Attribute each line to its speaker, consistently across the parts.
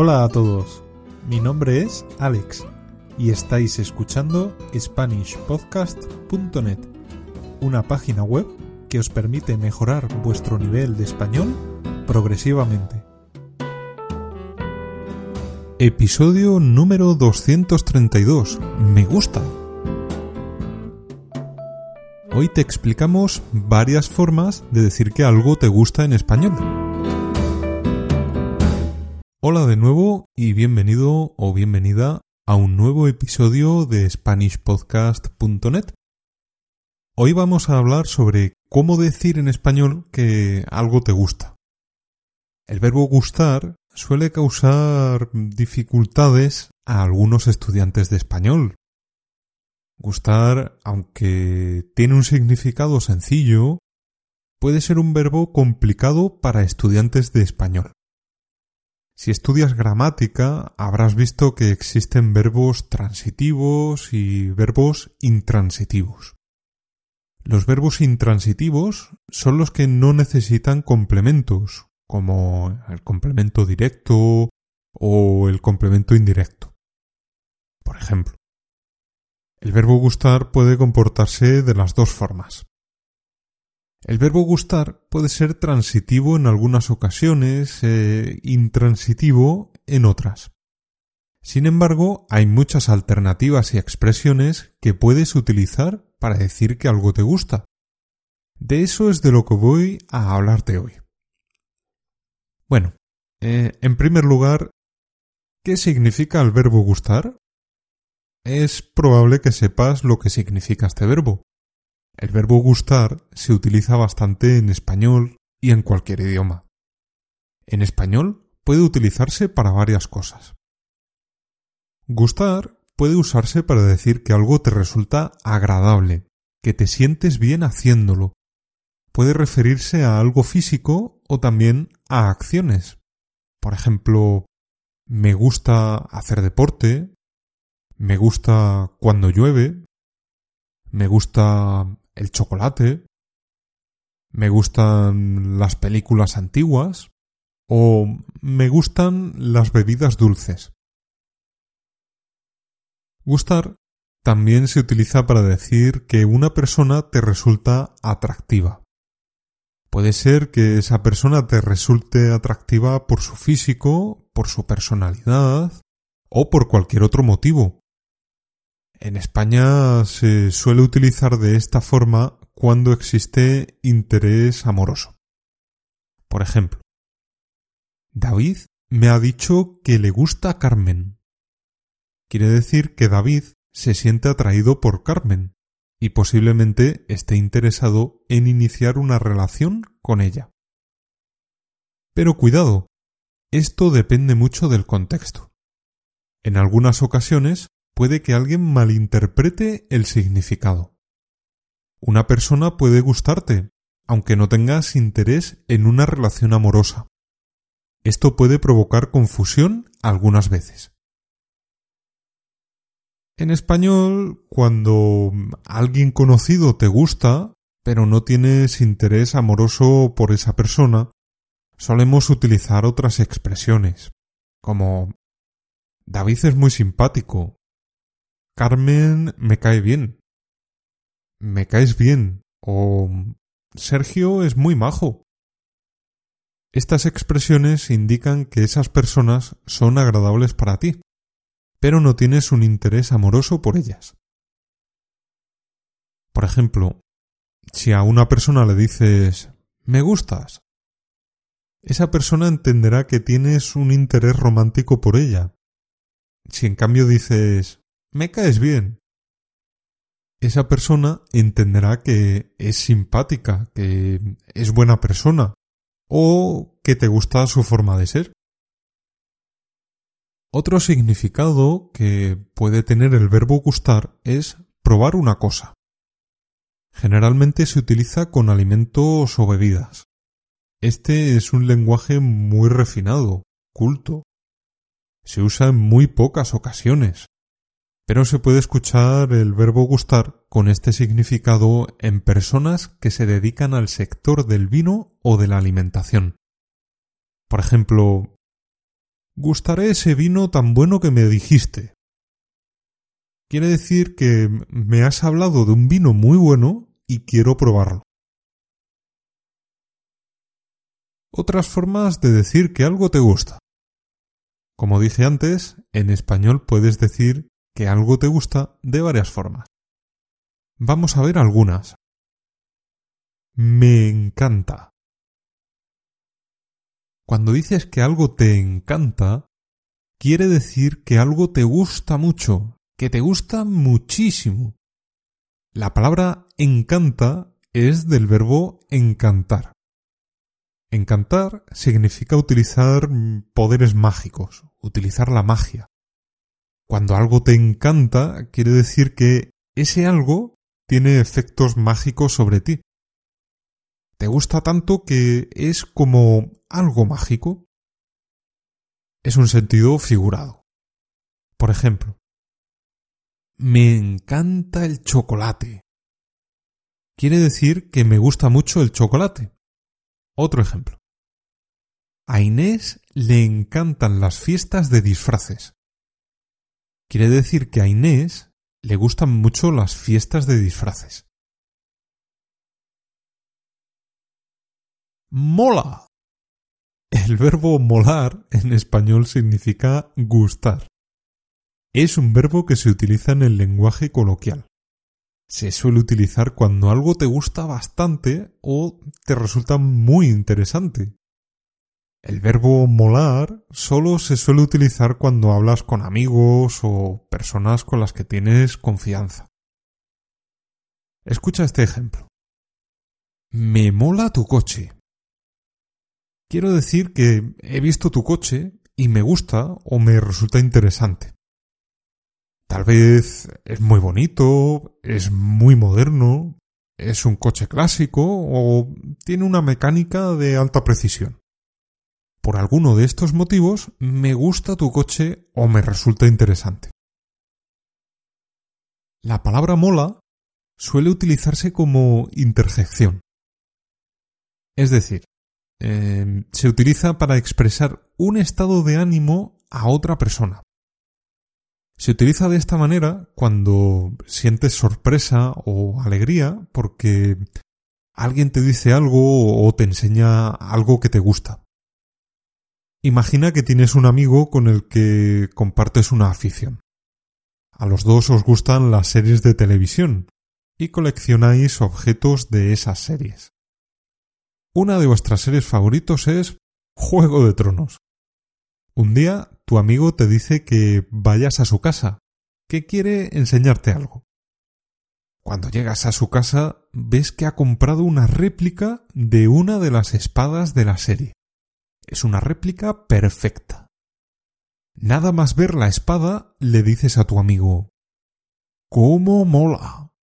Speaker 1: Hola a todos, mi nombre es Alex y estáis escuchando SpanishPodcast.net, una página web que os permite mejorar vuestro nivel de español progresivamente. Episodio número 232. Me gusta. Hoy te explicamos varias formas de decir que algo te gusta en español. Hola de nuevo y bienvenido o bienvenida a un nuevo episodio de SpanishPodcast.net. Hoy vamos a hablar sobre cómo decir en español que algo te gusta. El verbo gustar suele causar dificultades a algunos estudiantes de español. Gustar, aunque tiene un significado sencillo, puede ser un verbo complicado para estudiantes de español. Si estudias gramática, habrás visto que existen verbos transitivos y verbos intransitivos. Los verbos intransitivos son los que no necesitan complementos, como el complemento directo o el complemento indirecto. Por ejemplo, el verbo gustar puede comportarse de las dos formas. El verbo gustar puede ser transitivo en algunas ocasiones, e intransitivo en otras. Sin embargo, hay muchas alternativas y expresiones que puedes utilizar para decir que algo te gusta. De eso es de lo que voy a hablarte hoy. Bueno, eh, en primer lugar, ¿qué significa el verbo gustar? Es probable que sepas lo que significa este verbo. El verbo gustar se utiliza bastante en español y en cualquier idioma. En español puede utilizarse para varias cosas. Gustar puede usarse para decir que algo te resulta agradable, que te sientes bien haciéndolo. Puede referirse a algo físico o también a acciones. Por ejemplo, me gusta hacer deporte, me gusta cuando llueve, me gusta el chocolate, me gustan las películas antiguas o me gustan las bebidas dulces. Gustar también se utiliza para decir que una persona te resulta atractiva. Puede ser que esa persona te resulte atractiva por su físico, por su personalidad o por cualquier otro motivo. En España se suele utilizar de esta forma cuando existe interés amoroso. Por ejemplo, David me ha dicho que le gusta Carmen. Quiere decir que David se siente atraído por Carmen y posiblemente esté interesado en iniciar una relación con ella. Pero cuidado, esto depende mucho del contexto. En algunas ocasiones puede que alguien malinterprete el significado. Una persona puede gustarte, aunque no tengas interés en una relación amorosa. Esto puede provocar confusión algunas veces. En español, cuando alguien conocido te gusta, pero no tienes interés amoroso por esa persona, solemos utilizar otras expresiones, como David es muy simpático, Carmen me cae bien. Me caes bien. O Sergio es muy majo. Estas expresiones indican que esas personas son agradables para ti, pero no tienes un interés amoroso por ellas. Por ejemplo, si a una persona le dices me gustas, esa persona entenderá que tienes un interés romántico por ella. Si en cambio dices me caes bien. Esa persona entenderá que es simpática, que es buena persona, o que te gusta su forma de ser. Otro significado que puede tener el verbo gustar es probar una cosa. Generalmente se utiliza con alimentos o bebidas. Este es un lenguaje muy refinado, culto. Se usa en muy pocas ocasiones pero se puede escuchar el verbo gustar con este significado en personas que se dedican al sector del vino o de la alimentación. Por ejemplo, gustaré ese vino tan bueno que me dijiste. Quiere decir que me has hablado de un vino muy bueno y quiero probarlo. Otras formas de decir que algo te gusta. Como dije antes, en español puedes decir que algo te gusta de varias formas. Vamos a ver algunas. Me encanta. Cuando dices que algo te encanta, quiere decir que algo te gusta mucho, que te gusta muchísimo. La palabra encanta es del verbo encantar. Encantar significa utilizar poderes mágicos, utilizar la magia. Cuando algo te encanta, quiere decir que ese algo tiene efectos mágicos sobre ti. Te gusta tanto que es como algo mágico. Es un sentido figurado. Por ejemplo, me encanta el chocolate. Quiere decir que me gusta mucho el chocolate. Otro ejemplo. A Inés le encantan las fiestas de disfraces. Quiere decir que a Inés le gustan mucho las fiestas de disfraces. Mola. El verbo molar en español significa gustar. Es un verbo que se utiliza en el lenguaje coloquial se suele utilizar cuando algo te gusta bastante o te resulta muy interesante. El verbo molar solo se suele utilizar cuando hablas con amigos o personas con las que tienes confianza. Escucha este ejemplo. Me mola tu coche. Quiero decir que he visto tu coche y me gusta o me resulta interesante. Tal vez es muy bonito, es muy moderno, es un coche clásico o tiene una mecánica de alta precisión. Por alguno de estos motivos me gusta tu coche o me resulta interesante. La palabra mola suele utilizarse como interjección. Es decir, em, se utiliza para expresar un estado de ánimo a otra persona. Se utiliza de esta manera cuando sientes sorpresa o alegría porque alguien te dice algo o te enseña algo que te gusta. Imagina que tienes un amigo con el que compartes una afición. A los dos os gustan las series de televisión y coleccionáis objetos de esas series. Una de vuestras series favoritos es Juego de Tronos. Un día tu amigo te dice que vayas a su casa, que quiere enseñarte algo. Cuando llegas a su casa ves que ha comprado una réplica de una de las espadas de la serie. Es una réplica perfecta. Nada más ver la espada le dices a tu amigo ¿Cómo mola?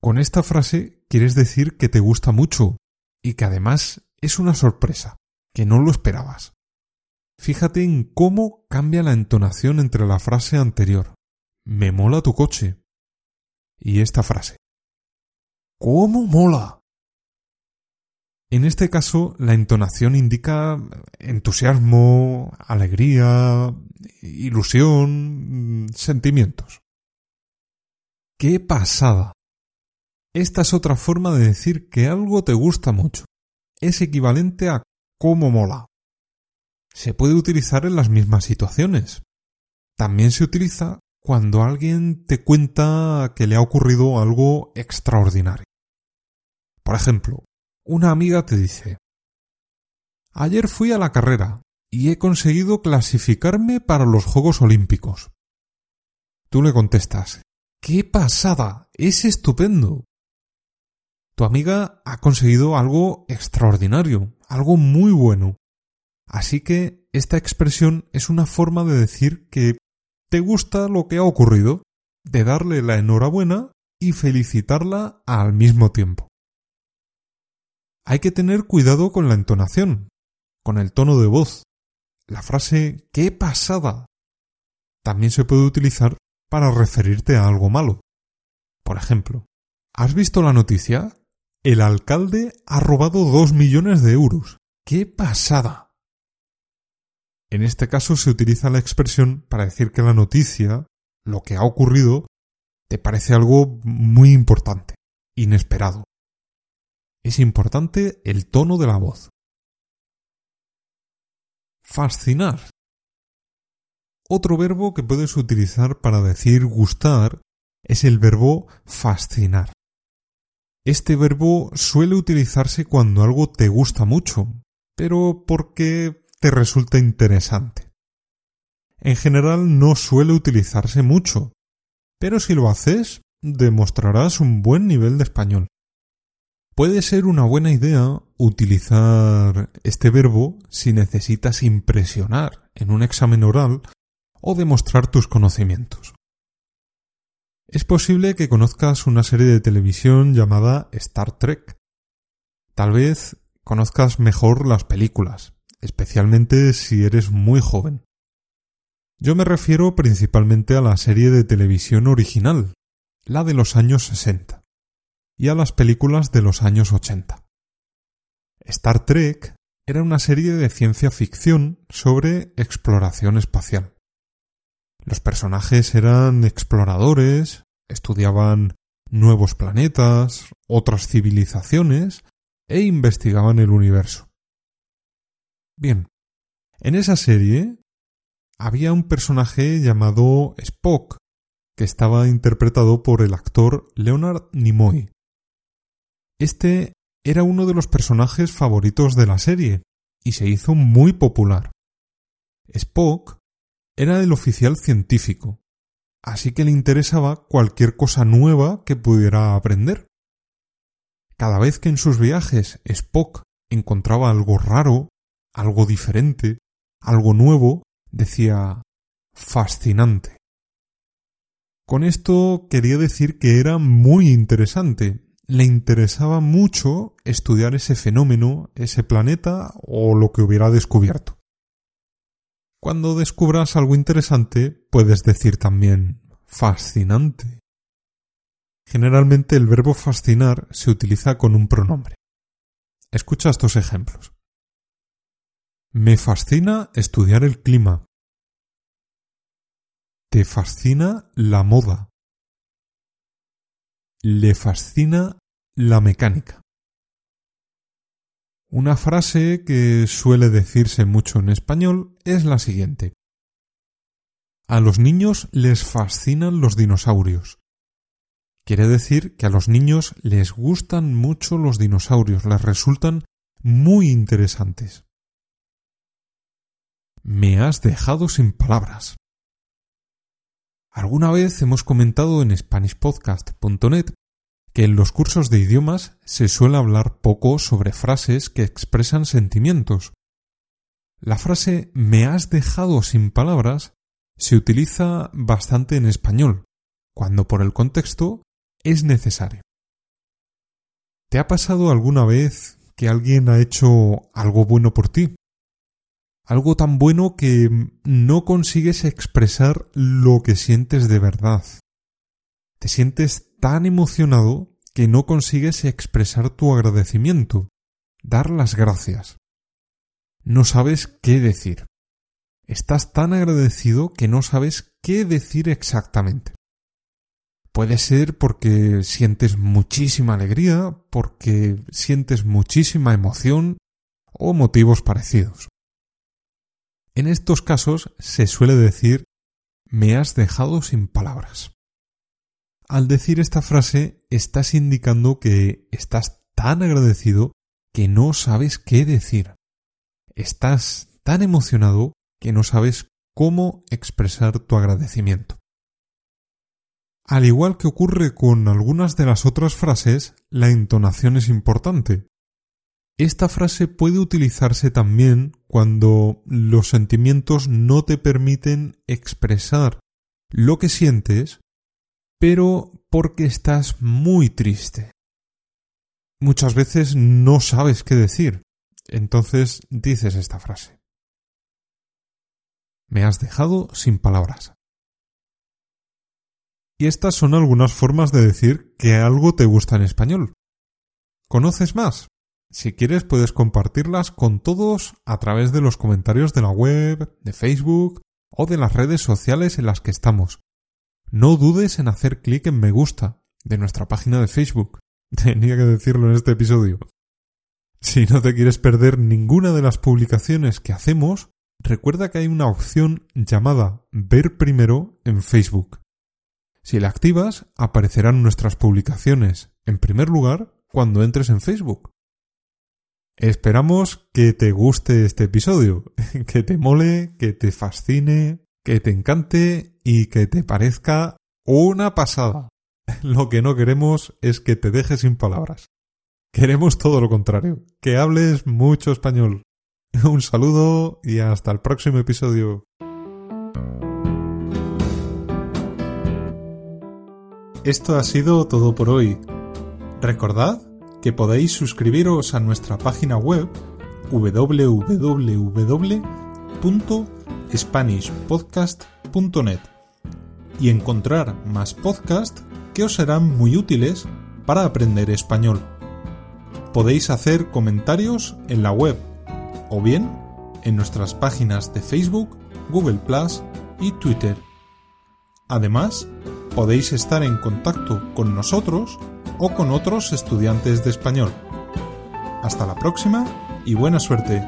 Speaker 1: Con esta frase quieres decir que te gusta mucho y que además es una sorpresa, que no lo esperabas. Fíjate en cómo cambia la entonación entre la frase anterior. Me mola tu coche. Y esta frase. ¿Cómo mola? En este caso, la entonación indica entusiasmo, alegría, ilusión, sentimientos. ¡Qué pasada! Esta es otra forma de decir que algo te gusta mucho. Es equivalente a cómo mola se puede utilizar en las mismas situaciones. También se utiliza cuando alguien te cuenta que le ha ocurrido algo extraordinario. Por ejemplo, una amiga te dice Ayer fui a la carrera y he conseguido clasificarme para los Juegos Olímpicos. Tú le contestas ¡Qué pasada! ¡Es estupendo! Tu amiga ha conseguido algo extraordinario, algo muy bueno, Así que esta expresión es una forma de decir que te gusta lo que ha ocurrido, de darle la enhorabuena y felicitarla al mismo tiempo. Hay que tener cuidado con la entonación, con el tono de voz. La frase ¡qué pasada! también se puede utilizar para referirte a algo malo. Por ejemplo, ¿has visto la noticia? El alcalde ha robado dos millones de euros. ¡Qué pasada! En este caso se utiliza la expresión para decir que la noticia, lo que ha ocurrido, te parece algo muy importante, inesperado. Es importante el tono de la voz. Fascinar. Otro verbo que puedes utilizar para decir gustar es el verbo fascinar. Este verbo suele utilizarse cuando algo te gusta mucho, pero porque te resulta interesante. En general no suele utilizarse mucho, pero si lo haces, demostrarás un buen nivel de español. Puede ser una buena idea utilizar este verbo si necesitas impresionar en un examen oral o demostrar tus conocimientos. Es posible que conozcas una serie de televisión llamada Star Trek. Tal vez conozcas mejor las películas, especialmente si eres muy joven. Yo me refiero principalmente a la serie de televisión original, la de los años 60, y a las películas de los años 80. Star Trek era una serie de ciencia ficción sobre exploración espacial. Los personajes eran exploradores, estudiaban nuevos planetas, otras civilizaciones e investigaban el universo. Bien, en esa serie había un personaje llamado Spock, que estaba interpretado por el actor Leonard Nimoy. Este era uno de los personajes favoritos de la serie y se hizo muy popular. Spock era el oficial científico, así que le interesaba cualquier cosa nueva que pudiera aprender. Cada vez que en sus viajes Spock encontraba algo raro, algo diferente, algo nuevo, decía fascinante. Con esto quería decir que era muy interesante. Le interesaba mucho estudiar ese fenómeno, ese planeta o lo que hubiera descubierto. Cuando descubras algo interesante, puedes decir también fascinante. Generalmente el verbo fascinar se utiliza con un pronombre. Escucha estos ejemplos. Me fascina estudiar el clima. Te fascina la moda. Le fascina la mecánica. Una frase que suele decirse mucho en español es la siguiente. A los niños les fascinan los dinosaurios. Quiere decir que a los niños les gustan mucho los dinosaurios, les resultan muy interesantes. Me has dejado sin palabras. Alguna vez hemos comentado en SpanishPodcast.net que en los cursos de idiomas se suele hablar poco sobre frases que expresan sentimientos. La frase me has dejado sin palabras se utiliza bastante en español, cuando por el contexto es necesario. ¿Te ha pasado alguna vez que alguien ha hecho algo bueno por ti? Algo tan bueno que no consigues expresar lo que sientes de verdad. Te sientes tan emocionado que no consigues expresar tu agradecimiento, dar las gracias. No sabes qué decir. Estás tan agradecido que no sabes qué decir exactamente. Puede ser porque sientes muchísima alegría, porque sientes muchísima emoción o motivos parecidos. En estos casos se suele decir me has dejado sin palabras. Al decir esta frase estás indicando que estás tan agradecido que no sabes qué decir. Estás tan emocionado que no sabes cómo expresar tu agradecimiento. Al igual que ocurre con algunas de las otras frases, la entonación es importante. Esta frase puede utilizarse también cuando los sentimientos no te permiten expresar lo que sientes, pero porque estás muy triste. Muchas veces no sabes qué decir, entonces dices esta frase. Me has dejado sin palabras. Y estas son algunas formas de decir que algo te gusta en español. ¿Conoces más? Si quieres puedes compartirlas con todos a través de los comentarios de la web, de Facebook o de las redes sociales en las que estamos. No dudes en hacer clic en me gusta de nuestra página de Facebook. Tenía que decirlo en este episodio. Si no te quieres perder ninguna de las publicaciones que hacemos, recuerda que hay una opción llamada Ver primero en Facebook. Si la activas, aparecerán nuestras publicaciones en primer lugar cuando entres en Facebook. Esperamos que te guste este episodio, que te mole, que te fascine, que te encante y que te parezca una pasada. Lo que no queremos es que te dejes sin palabras. Queremos todo lo contrario, que hables mucho español. Un saludo y hasta el próximo episodio. Esto ha sido todo por hoy. Recordad podéis suscribiros a nuestra página web www.spanishpodcast.net y encontrar más podcasts que os serán muy útiles para aprender español. Podéis hacer comentarios en la web o bien en nuestras páginas de Facebook, Google Plus y Twitter. Además, podéis estar en contacto con nosotros o con otros estudiantes de español. Hasta la próxima y buena suerte.